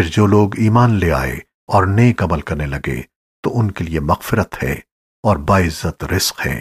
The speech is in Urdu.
پھر جو لوگ ایمان لے آئے اور نیک عمل کرنے لگے تو ان کے لیے مغفرت ہے اور باعزت رزق ہے۔